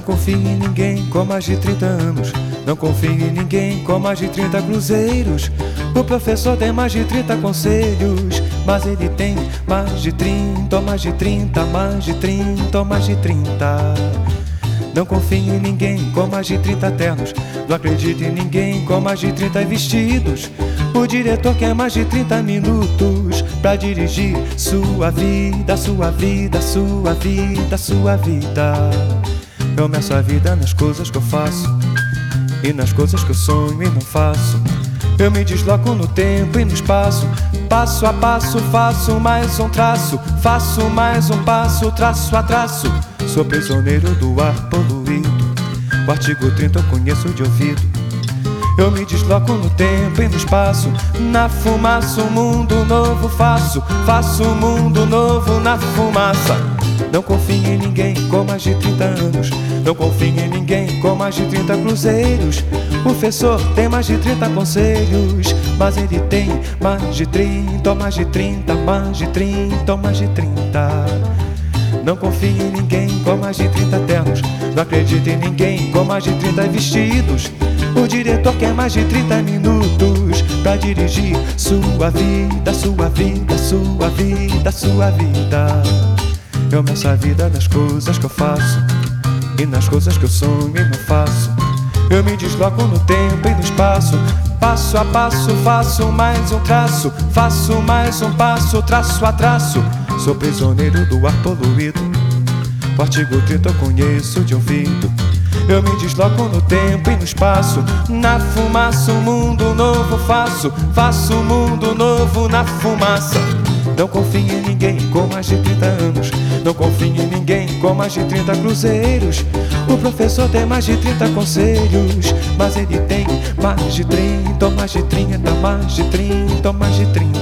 confie em ninguém com mais de 30 anos. Não confie em ninguém com mais de 30 cruzeiros. O professor tem mais de 30 conselhos. Mas ele tem mais de 30, mais de 30, mais de 30, mais de 30. Não confie em ninguém com mais de 30 ternos. Não acredite em ninguém com mais de 30 vestidos. O diretor quer mais de 30 minutos pra dirigir sua vida, sua vida, sua vida, sua vida. Eu meço a vida nas coisas que eu faço e nas coisas que eu sonho e não faço. Eu me desloco no tempo e no espaço. Passo a passo faço mais um traço. Faço mais um passo, traço a traço. Sou prisioneiro do ar poluído. O artigo 30 eu conheço de ouvido. Eu me desloco no tempo e no espaço. Na fumaça, um mundo novo faço. Faço um mundo novo na fumaça. Não confie em ninguém com mais de 30 anos. Não confie em ninguém com mais de 30 cruzeiros. O professor tem mais de 30 conselhos. Mas ele tem mais de 30, mais de 30, mais de 30, mais de 30. Não confie em ninguém com mais de 30 ternos. Não acredite em ninguém com mais de 30 vestidos. O diretor quer mais de 30 minutos pra dirigir sua vida, sua vida, sua vida, sua vida. Eu meço a vida nas coisas que eu faço e nas coisas que eu sonho e não faço. Eu me desloco no tempo e no espaço. Passo a passo faço mais um traço. Faço mais um passo, traço a traço. Sou prisioneiro do ar poluído. O artigo 30 eu conheço de ouvido. Eu me desloco no tempo e no espaço. Na fumaça, um mundo novo faço. Faço um mundo novo na fumaça. Não confie em ninguém com mais de 30 anos. Não confie em ninguém com mais de 30 cruzeiros. O professor tem mais de 30 conselhos. Mas ele tem mais de 30, mais de 30, mais de 30, mais de 30.